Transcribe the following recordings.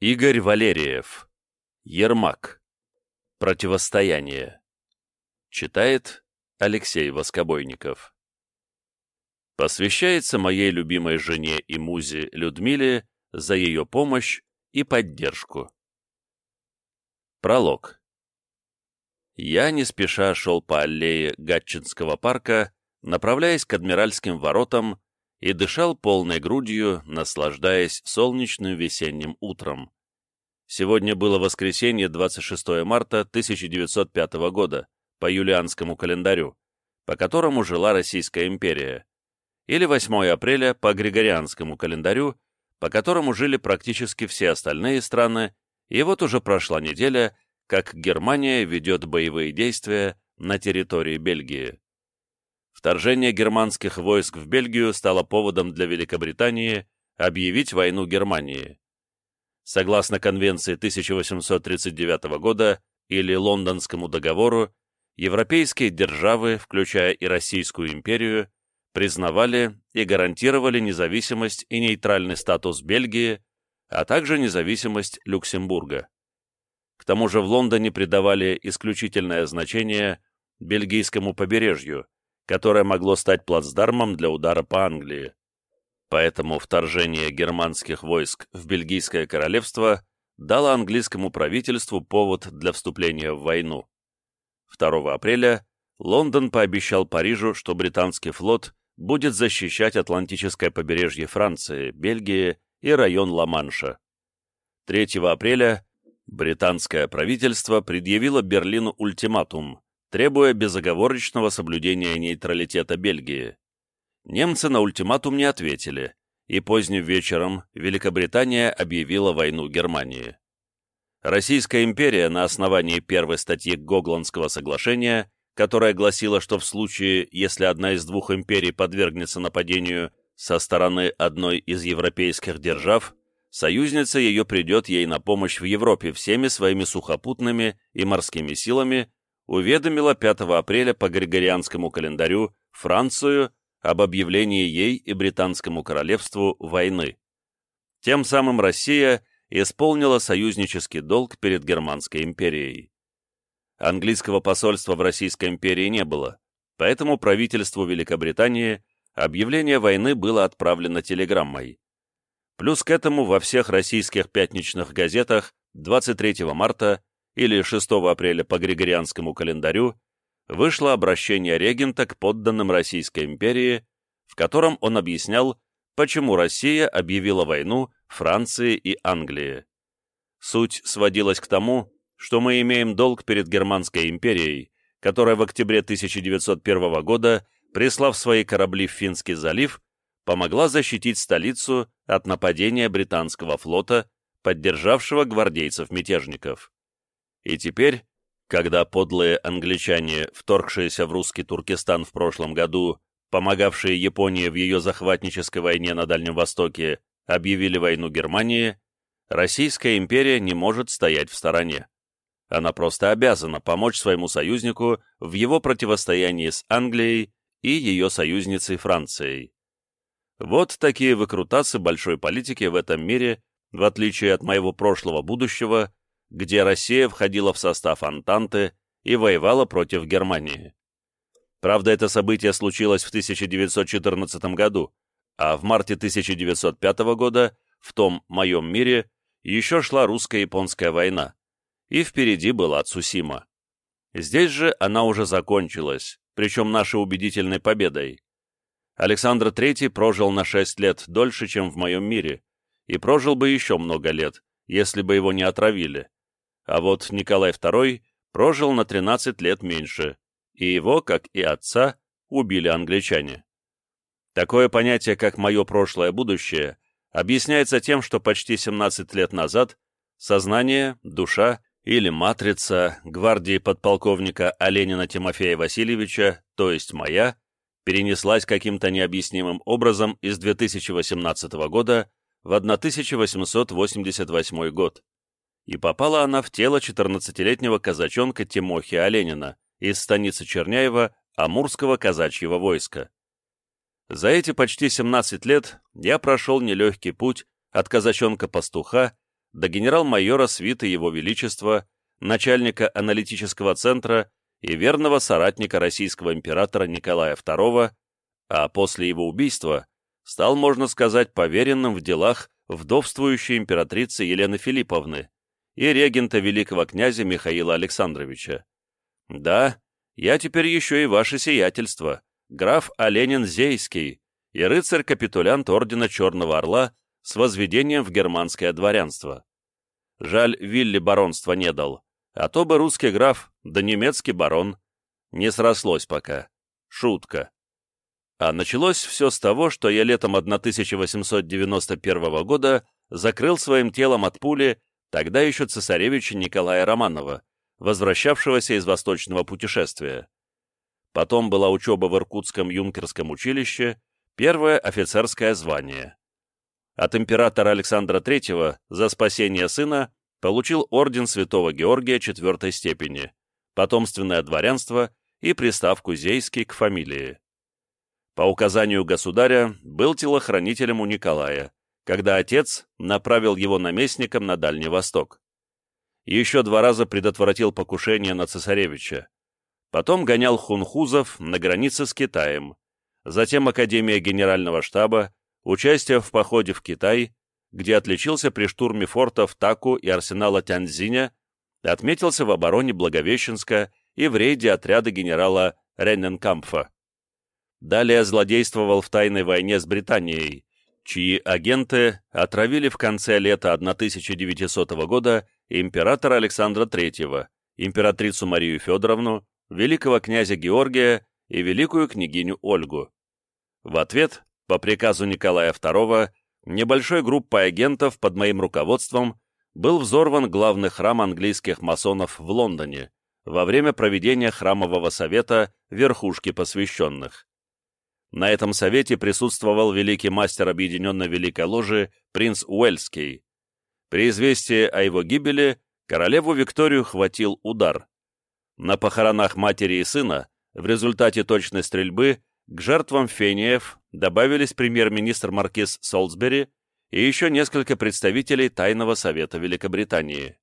Игорь Валериев. Ермак. Противостояние. Читает Алексей Воскобойников. Посвящается моей любимой жене и музе Людмиле за ее помощь и поддержку. Пролог. Я не спеша шел по аллее Гатчинского парка, направляясь к Адмиральским воротам, и дышал полной грудью, наслаждаясь солнечным весенним утром. Сегодня было воскресенье, 26 марта 1905 года, по юлианскому календарю, по которому жила Российская империя, или 8 апреля по григорианскому календарю, по которому жили практически все остальные страны, и вот уже прошла неделя, как Германия ведет боевые действия на территории Бельгии. Вторжение германских войск в Бельгию стало поводом для Великобритании объявить войну Германии. Согласно Конвенции 1839 года или Лондонскому договору, европейские державы, включая и Российскую империю, признавали и гарантировали независимость и нейтральный статус Бельгии, а также независимость Люксембурга. К тому же в Лондоне придавали исключительное значение бельгийскому побережью, которое могло стать плацдармом для удара по Англии. Поэтому вторжение германских войск в Бельгийское королевство дало английскому правительству повод для вступления в войну. 2 апреля Лондон пообещал Парижу, что британский флот будет защищать Атлантическое побережье Франции, Бельгии и район Ла-Манша. 3 апреля британское правительство предъявило Берлину ультиматум, требуя безоговорочного соблюдения нейтралитета Бельгии. Немцы на ультиматум не ответили, и поздним вечером Великобритания объявила войну Германии. Российская империя на основании первой статьи Гогландского соглашения, которая гласила, что в случае, если одна из двух империй подвергнется нападению со стороны одной из европейских держав, союзница ее придет ей на помощь в Европе всеми своими сухопутными и морскими силами уведомила 5 апреля по Григорианскому календарю Францию об объявлении ей и Британскому королевству войны. Тем самым Россия исполнила союзнический долг перед Германской империей. Английского посольства в Российской империи не было, поэтому правительству Великобритании объявление войны было отправлено телеграммой. Плюс к этому во всех российских пятничных газетах 23 марта или 6 апреля по Григорианскому календарю, вышло обращение регента к подданным Российской империи, в котором он объяснял, почему Россия объявила войну Франции и Англии. Суть сводилась к тому, что мы имеем долг перед Германской империей, которая в октябре 1901 года, прислав свои корабли в Финский залив, помогла защитить столицу от нападения британского флота, поддержавшего гвардейцев-мятежников. И теперь, когда подлые англичане, вторгшиеся в русский Туркестан в прошлом году, помогавшие Японии в ее захватнической войне на Дальнем Востоке, объявили войну Германии, Российская империя не может стоять в стороне. Она просто обязана помочь своему союзнику в его противостоянии с Англией и ее союзницей Францией. Вот такие выкрутасы большой политики в этом мире, в отличие от моего прошлого будущего, где Россия входила в состав Антанты и воевала против Германии. Правда, это событие случилось в 1914 году, а в марте 1905 года в том моем мире еще шла русско-японская война, и впереди была Цусима. Здесь же она уже закончилась, причем нашей убедительной победой. Александр III прожил на 6 лет дольше, чем в моем мире, и прожил бы еще много лет, если бы его не отравили а вот Николай II прожил на 13 лет меньше, и его, как и отца, убили англичане. Такое понятие, как «мое прошлое будущее», объясняется тем, что почти 17 лет назад сознание, душа или матрица гвардии подполковника Оленина Тимофея Васильевича, то есть моя, перенеслась каким-то необъяснимым образом из 2018 года в 1888 год и попала она в тело 14-летнего казачонка Тимохи Оленина из станицы Черняева Амурского казачьего войска. За эти почти 17 лет я прошел нелегкий путь от казачонка-пастуха до генерал-майора свиты Его Величества, начальника аналитического центра и верного соратника российского императора Николая II, а после его убийства стал, можно сказать, поверенным в делах вдовствующей императрицы Елены Филипповны и регента великого князя Михаила Александровича. Да, я теперь еще и ваше сиятельство, граф Оленин Зейский и рыцарь-капитулянт ордена Черного Орла с возведением в германское дворянство. Жаль, Вилли баронства не дал, а то бы русский граф, да немецкий барон. Не срослось пока. Шутка. А началось все с того, что я летом 1891 года закрыл своим телом от пули тогда еще цесаревича Николая Романова, возвращавшегося из восточного путешествия. Потом была учеба в Иркутском юнкерском училище, первое офицерское звание. От императора Александра III за спасение сына получил орден Святого Георгия четвертой степени, потомственное дворянство и приставку «Зейский» к фамилии. По указанию государя был телохранителем у Николая, когда отец направил его наместником на Дальний Восток. Еще два раза предотвратил покушение на цесаревича. Потом гонял хунхузов на границе с Китаем. Затем Академия Генерального штаба, участие в походе в Китай, где отличился при штурме фортов Таку и арсенала Тяньцзиня, отметился в обороне Благовещенска и в рейде отряда генерала Ренненкампфа. Далее злодействовал в тайной войне с Британией, чьи агенты отравили в конце лета 1900 года императора Александра III, императрицу Марию Федоровну, великого князя Георгия и великую княгиню Ольгу. В ответ, по приказу Николая II, небольшой группой агентов под моим руководством был взорван главный храм английских масонов в Лондоне во время проведения храмового совета верхушки посвященных. На этом совете присутствовал великий мастер Объединенной Великой Ложи принц Уэльский. При известии о его гибели королеву Викторию хватил удар. На похоронах матери и сына в результате точной стрельбы к жертвам фениев добавились премьер-министр Маркиз Солсбери и еще несколько представителей Тайного Совета Великобритании.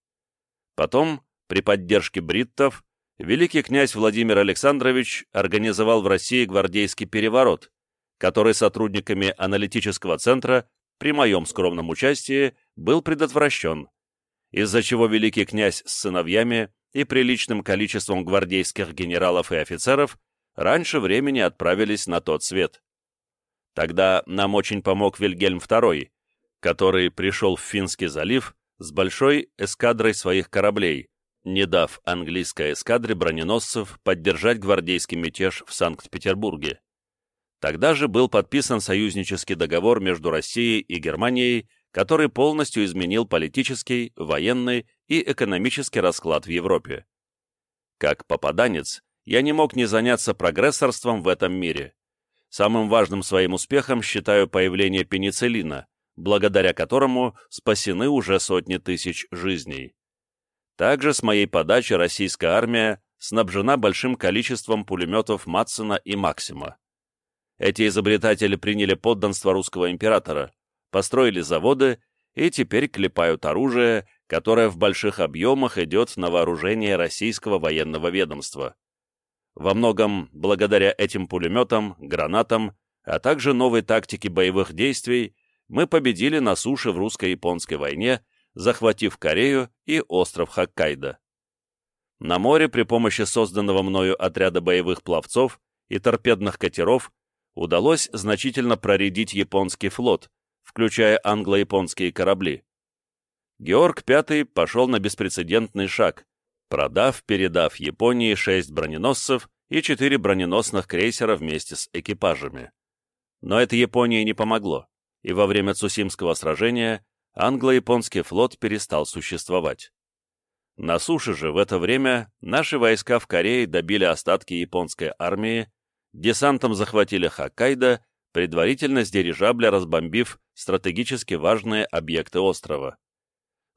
Потом, при поддержке бриттов, великий князь Владимир Александрович организовал в России гвардейский переворот, который сотрудниками аналитического центра при моем скромном участии был предотвращен, из-за чего великий князь с сыновьями и приличным количеством гвардейских генералов и офицеров раньше времени отправились на тот свет. Тогда нам очень помог Вильгельм II, который пришел в Финский залив с большой эскадрой своих кораблей, не дав английской эскадре броненосцев поддержать гвардейский мятеж в Санкт-Петербурге. Тогда же был подписан союзнический договор между Россией и Германией, который полностью изменил политический, военный и экономический расклад в Европе. Как попаданец, я не мог не заняться прогрессорством в этом мире. Самым важным своим успехом считаю появление пенициллина, благодаря которому спасены уже сотни тысяч жизней. Также с моей подачи российская армия снабжена большим количеством пулеметов Матсона и Максима. Эти изобретатели приняли подданство русского императора, построили заводы и теперь клепают оружие, которое в больших объемах идет на вооружение российского военного ведомства. Во многом благодаря этим пулеметам, гранатам, а также новой тактике боевых действий мы победили на суше в русско-японской войне захватив Корею и остров Хоккайдо. На море при помощи созданного мною отряда боевых пловцов и торпедных катеров удалось значительно проредить японский флот, включая англо-японские корабли. Георг V пошел на беспрецедентный шаг, продав-передав Японии шесть броненосцев и четыре броненосных крейсера вместе с экипажами. Но это Японии не помогло, и во время Цусимского сражения англо-японский флот перестал существовать. На суше же в это время наши войска в Корее добили остатки японской армии, десантом захватили Хоккайдо, предварительно с дирижабля разбомбив стратегически важные объекты острова.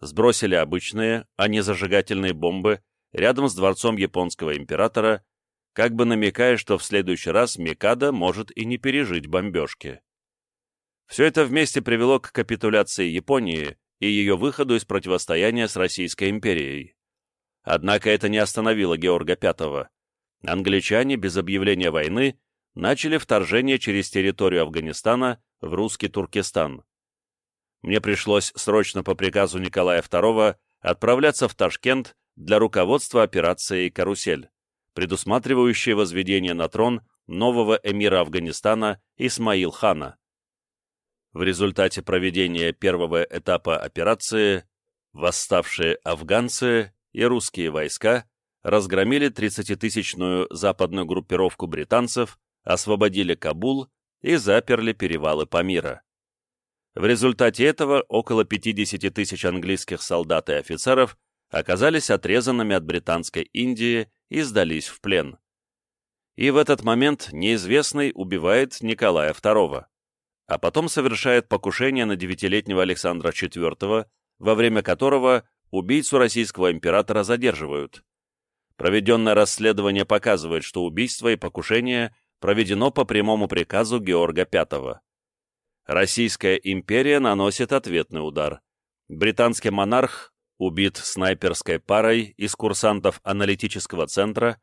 Сбросили обычные, а не зажигательные бомбы рядом с дворцом японского императора, как бы намекая, что в следующий раз Микадо может и не пережить бомбежки. Все это вместе привело к капитуляции Японии и ее выходу из противостояния с Российской империей. Однако это не остановило Георга V. Англичане без объявления войны начали вторжение через территорию Афганистана в русский Туркестан. Мне пришлось срочно по приказу Николая II отправляться в Ташкент для руководства операцией «Карусель», предусматривающей возведение на трон нового эмира Афганистана Исмаил-хана. В результате проведения первого этапа операции восставшие афганцы и русские войска разгромили 30-тысячную западную группировку британцев, освободили Кабул и заперли перевалы Памира. В результате этого около 50 тысяч английских солдат и офицеров оказались отрезанными от Британской Индии и сдались в плен. И в этот момент неизвестный убивает Николая II, а потом совершает покушение на девятилетнего Александра IV, во время которого убийцу российского императора задерживают. Проведенное расследование показывает, что убийство и покушение проведено по прямому приказу Георга V. Российская империя наносит ответный удар. Британский монарх убит снайперской парой из курсантов аналитического центра,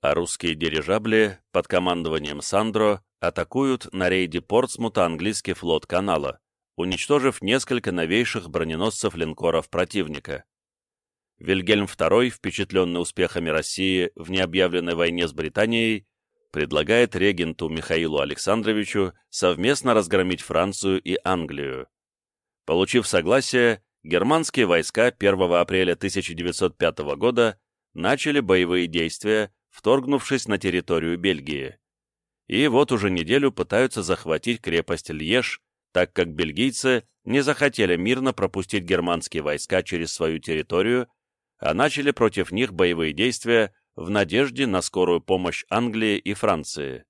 а русские дирижабли под командованием Сандро атакуют на рейде Портсмута английский флот канала, уничтожив несколько новейших броненосцев-линкоров противника. Вильгельм II, впечатленный успехами России в необъявленной войне с Британией, предлагает регенту Михаилу Александровичу совместно разгромить Францию и Англию. Получив согласие, германские войска 1 апреля 1905 года начали боевые действия, вторгнувшись на территорию Бельгии. И вот уже неделю пытаются захватить крепость Льеж, так как бельгийцы не захотели мирно пропустить германские войска через свою территорию, а начали против них боевые действия в надежде на скорую помощь Англии и Франции.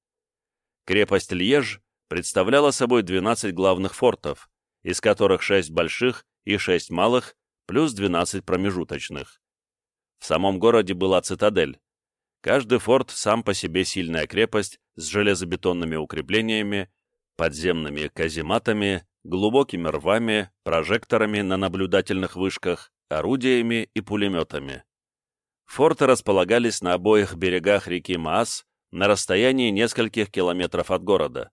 Крепость Льеж представляла собой 12 главных фортов, из которых 6 больших и 6 малых, плюс 12 промежуточных. В самом городе была цитадель. Каждый форт сам по себе сильная крепость с железобетонными укреплениями, подземными казематами, глубокими рвами, прожекторами на наблюдательных вышках, орудиями и пулеметами. Форты располагались на обоих берегах реки Маас на расстоянии нескольких километров от города.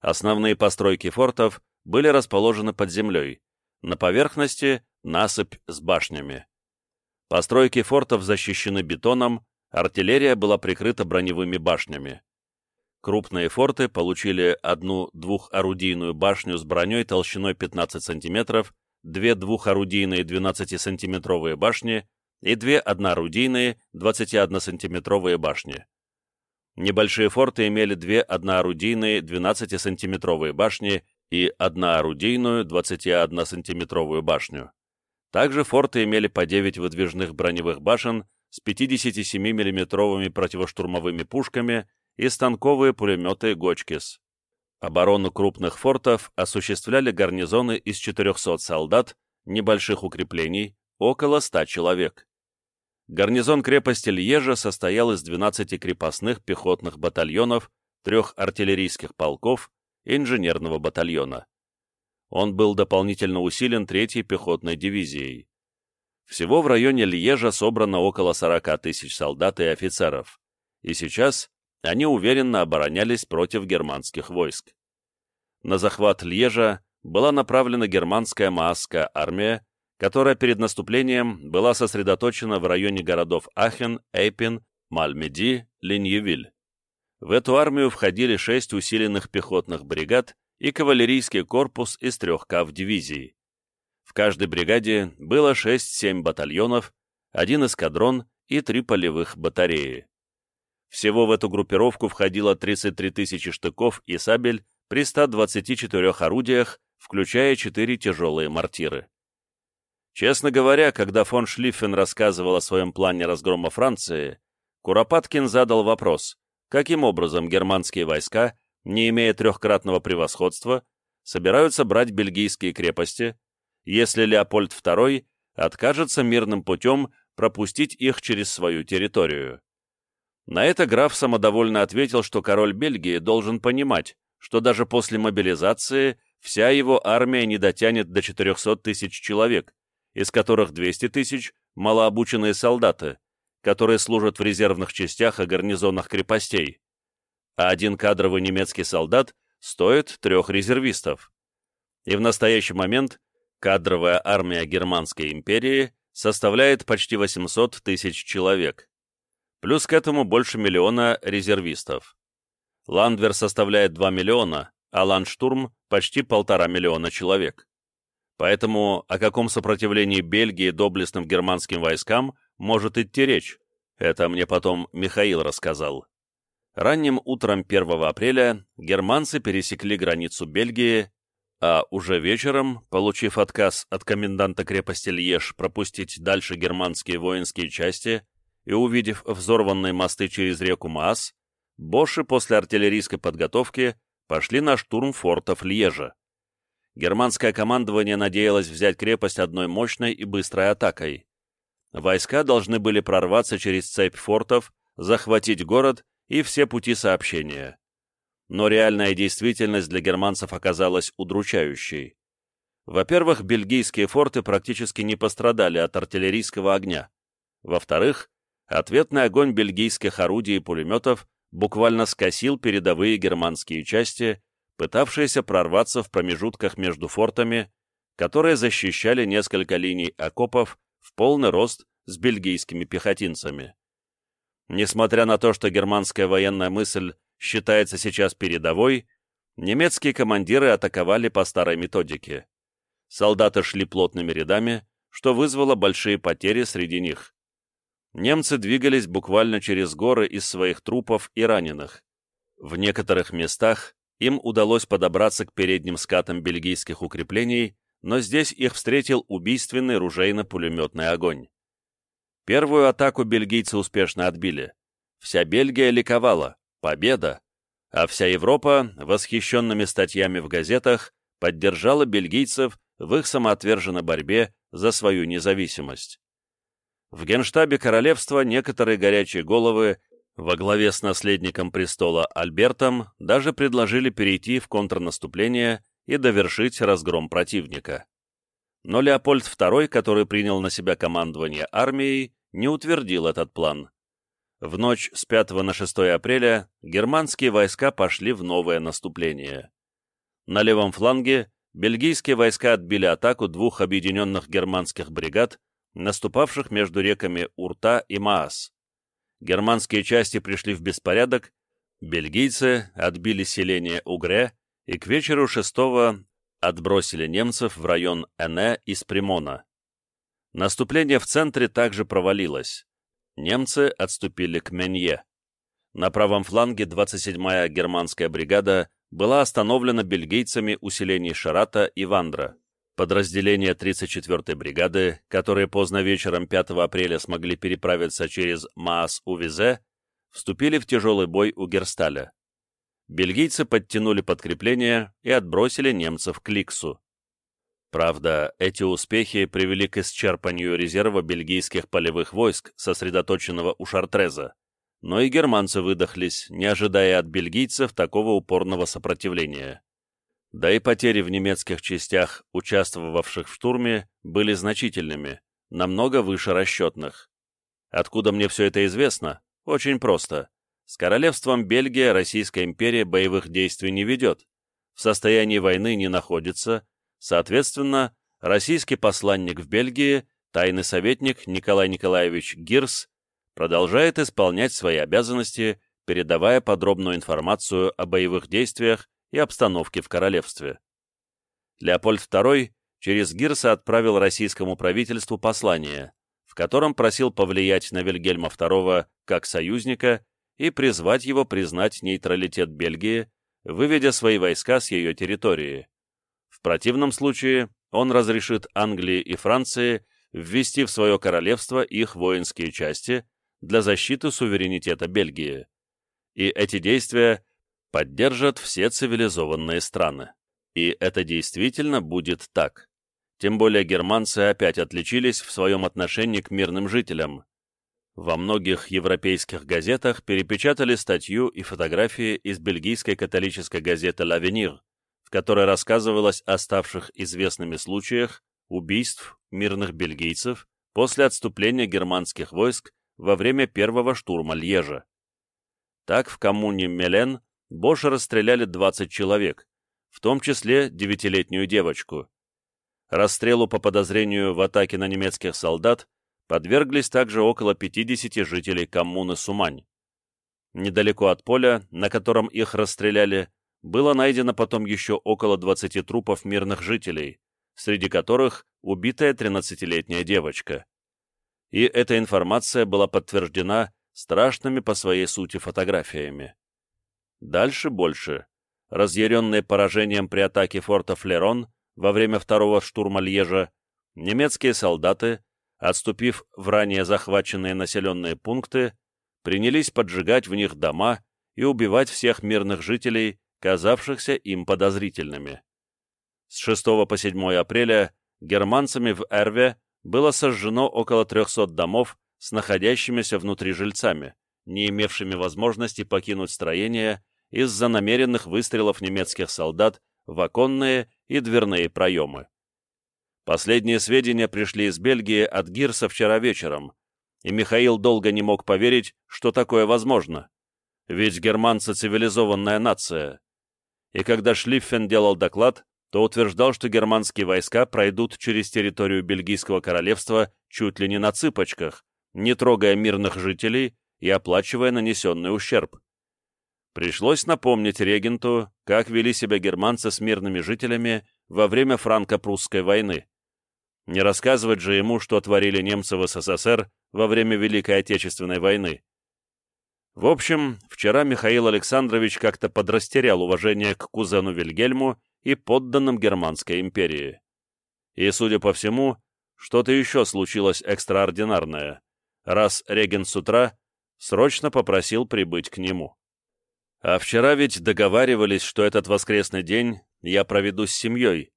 Основные постройки фортов были расположены под землей, на поверхности – насыпь с башнями. Постройки фортов защищены бетоном, артиллерия была прикрыта броневыми башнями. Крупные форты получили одну двухорудийную башню с броней толщиной 15 см, две двухорудийные 12-сантиметровые башни и две одноорудийные 21-сантиметровые башни. Небольшие форты имели две одноорудийные 12-сантиметровые башни и одноорудийную 21-сантиметровую башню. Также форты имели по 9 выдвижных броневых башен с 57 миллиметровыми противоштурмовыми пушками и станковые пулеметы «Гочкис». Оборону крупных фортов осуществляли гарнизоны из 400 солдат, небольших укреплений, около 100 человек. Гарнизон крепости Льежа состоял из 12 крепостных пехотных батальонов, трех артиллерийских полков и инженерного батальона. Он был дополнительно усилен 3-й пехотной дивизией. Всего в районе Льежа собрано около 40 тысяч солдат и офицеров, и сейчас они уверенно оборонялись против германских войск. На захват Льежа была направлена германская Маасская армия, которая перед наступлением была сосредоточена в районе городов Ахен, Эйпин, Мальмеди, Линьевиль. В эту армию входили шесть усиленных пехотных бригад и кавалерийский корпус из трех кав дивизий. В каждой бригаде было 6-7 батальонов, один эскадрон и три полевых батареи. Всего в эту группировку входило 33 тысячи штыков и сабель при 124 орудиях, включая 4 тяжелые мортиры. Честно говоря, когда фон Шлиффен рассказывал о своем плане разгрома Франции, Куропаткин задал вопрос, каким образом германские войска, не имея трехкратного превосходства, собираются брать бельгийские крепости, если Леопольд II откажется мирным путем пропустить их через свою территорию. На это граф самодовольно ответил, что король Бельгии должен понимать, что даже после мобилизации вся его армия не дотянет до 400 тысяч человек, из которых 200 тысяч – малообученные солдаты, которые служат в резервных частях и гарнизонах крепостей, а один кадровый немецкий солдат стоит трех резервистов. И в настоящий момент кадровая армия Германской империи составляет почти 800 тысяч человек. Плюс к этому больше миллиона резервистов. Ландвер составляет 2 миллиона, а Ландштурм – почти полтора миллиона человек. Поэтому о каком сопротивлении Бельгии доблестным германским войскам может идти речь? Это мне потом Михаил рассказал. Ранним утром 1 апреля германцы пересекли границу Бельгии, а уже вечером, получив отказ от коменданта крепости Льеж пропустить дальше германские воинские части и увидев взорванные мосты через реку Маас, Боши после артиллерийской подготовки пошли на штурм фортов Льежа германское командование надеялось взять крепость одной мощной и быстрой атакой. Войска должны были прорваться через цепь фортов, захватить город и все пути сообщения. Но реальная действительность для германцев оказалась удручающей. Во-первых, бельгийские форты практически не пострадали от артиллерийского огня. Во-вторых, ответный огонь бельгийских орудий и пулеметов буквально скосил передовые германские части пытавшиеся прорваться в промежутках между фортами, которые защищали несколько линий окопов в полный рост с бельгийскими пехотинцами. Несмотря на то, что германская военная мысль считается сейчас передовой, немецкие командиры атаковали по старой методике. Солдаты шли плотными рядами, что вызвало большие потери среди них. Немцы двигались буквально через горы из своих трупов и раненых. В некоторых местах им удалось подобраться к передним скатам бельгийских укреплений, но здесь их встретил убийственный ружейно-пулеметный огонь. Первую атаку бельгийцы успешно отбили. Вся Бельгия ликовала. Победа! А вся Европа, восхищенными статьями в газетах, поддержала бельгийцев в их самоотверженной борьбе за свою независимость. В генштабе королевства некоторые горячие головы во главе с наследником престола Альбертом даже предложили перейти в контрнаступление и довершить разгром противника. Но Леопольд II, который принял на себя командование армией, не утвердил этот план. В ночь с 5 на 6 апреля германские войска пошли в новое наступление. На левом фланге бельгийские войска отбили атаку двух объединенных германских бригад, наступавших между реками Урта и Маас германские части пришли в беспорядок, бельгийцы отбили селение Угре и к вечеру 6 отбросили немцев в район Эне из Примона. Наступление в центре также провалилось. Немцы отступили к Менье. На правом фланге 27-я германская бригада была остановлена бельгийцами у селений Шарата и Вандра. Подразделения 34-й бригады, которые поздно вечером 5 апреля смогли переправиться через Маас-Увизе, вступили в тяжелый бой у Герсталя. Бельгийцы подтянули подкрепление и отбросили немцев к Ликсу. Правда, эти успехи привели к исчерпанию резерва бельгийских полевых войск, сосредоточенного у Шартреза, но и германцы выдохлись, не ожидая от бельгийцев такого упорного сопротивления да и потери в немецких частях, участвовавших в штурме, были значительными, намного выше расчетных. Откуда мне все это известно? Очень просто. С королевством Бельгия Российская империя боевых действий не ведет, в состоянии войны не находится, соответственно, российский посланник в Бельгии, тайный советник Николай Николаевич Гирс, продолжает исполнять свои обязанности, передавая подробную информацию о боевых действиях и обстановки в королевстве. Леопольд II через Гирса отправил российскому правительству послание, в котором просил повлиять на Вильгельма II как союзника и призвать его признать нейтралитет Бельгии, выведя свои войска с ее территории. В противном случае он разрешит Англии и Франции ввести в свое королевство их воинские части для защиты суверенитета Бельгии. И эти действия поддержат все цивилизованные страны. И это действительно будет так. Тем более германцы опять отличились в своем отношении к мирным жителям. Во многих европейских газетах перепечатали статью и фотографии из бельгийской католической газеты «L'Avenir», в которой рассказывалось о ставших известными случаях убийств мирных бельгийцев после отступления германских войск во время первого штурма Льежа. Так в коммуне Мелен Боша расстреляли 20 человек, в том числе девятилетнюю девочку. Расстрелу по подозрению в атаке на немецких солдат подверглись также около 50 жителей коммуны Сумань. Недалеко от поля, на котором их расстреляли, было найдено потом еще около 20 трупов мирных жителей, среди которых убитая 13-летняя девочка. И эта информация была подтверждена страшными по своей сути фотографиями. Дальше больше. Разъяренные поражением при атаке форта Флерон во время второго штурма Льежа, немецкие солдаты, отступив в ранее захваченные населенные пункты, принялись поджигать в них дома и убивать всех мирных жителей, казавшихся им подозрительными. С 6 по 7 апреля германцами в Эрве было сожжено около 300 домов с находящимися внутри жильцами, не имевшими возможности покинуть строение из-за намеренных выстрелов немецких солдат в оконные и дверные проемы. Последние сведения пришли из Бельгии от Гирса вчера вечером, и Михаил долго не мог поверить, что такое возможно. Ведь германцы — цивилизованная нация. И когда Шлиффен делал доклад, то утверждал, что германские войска пройдут через территорию Бельгийского королевства чуть ли не на цыпочках, не трогая мирных жителей и оплачивая нанесенный ущерб. Пришлось напомнить регенту, как вели себя германцы с мирными жителями во время франко-прусской войны. Не рассказывать же ему, что творили немцы в СССР во время Великой Отечественной войны. В общем, вчера Михаил Александрович как-то подрастерял уважение к кузену Вильгельму и подданным Германской империи. И, судя по всему, что-то еще случилось экстраординарное, раз регент с утра срочно попросил прибыть к нему. А вчера ведь договаривались, что этот воскресный день я проведу с семьей.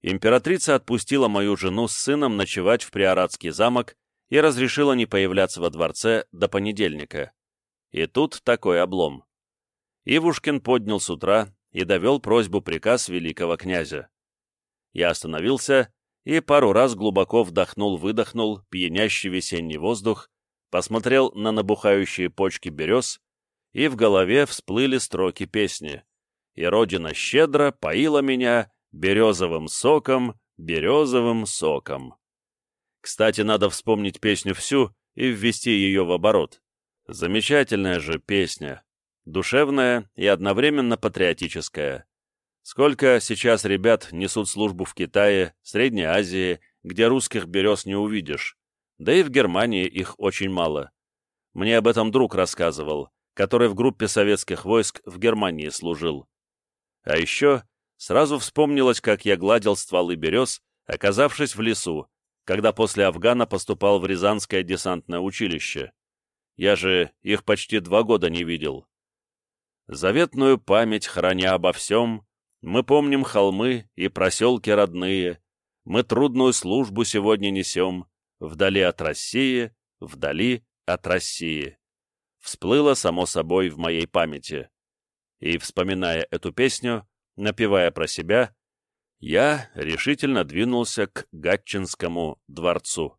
Императрица отпустила мою жену с сыном ночевать в Приоратский замок и разрешила не появляться во дворце до понедельника. И тут такой облом. Ивушкин поднял с утра и довел просьбу-приказ великого князя. Я остановился и пару раз глубоко вдохнул-выдохнул пьянящий весенний воздух, посмотрел на набухающие почки берез, и в голове всплыли строки песни. «И Родина щедро поила меня березовым соком, березовым соком». Кстати, надо вспомнить песню всю и ввести ее в оборот. Замечательная же песня душевная и одновременно патриотическая. Сколько сейчас ребят несут службу в Китае, Средней Азии, где русских берез не увидишь, да и в Германии их очень мало. Мне об этом друг рассказывал, который в группе советских войск в Германии служил. А еще сразу вспомнилось, как я гладил стволы берез, оказавшись в лесу, когда после Афгана поступал в Рязанское десантное училище. Я же их почти два года не видел. Заветную память храня обо всем, мы помним холмы и проселки родные, мы трудную службу сегодня несем, вдали от России, вдали от России. Всплыло само собой в моей памяти. И, вспоминая эту песню, напевая про себя, я решительно двинулся к Гатчинскому дворцу.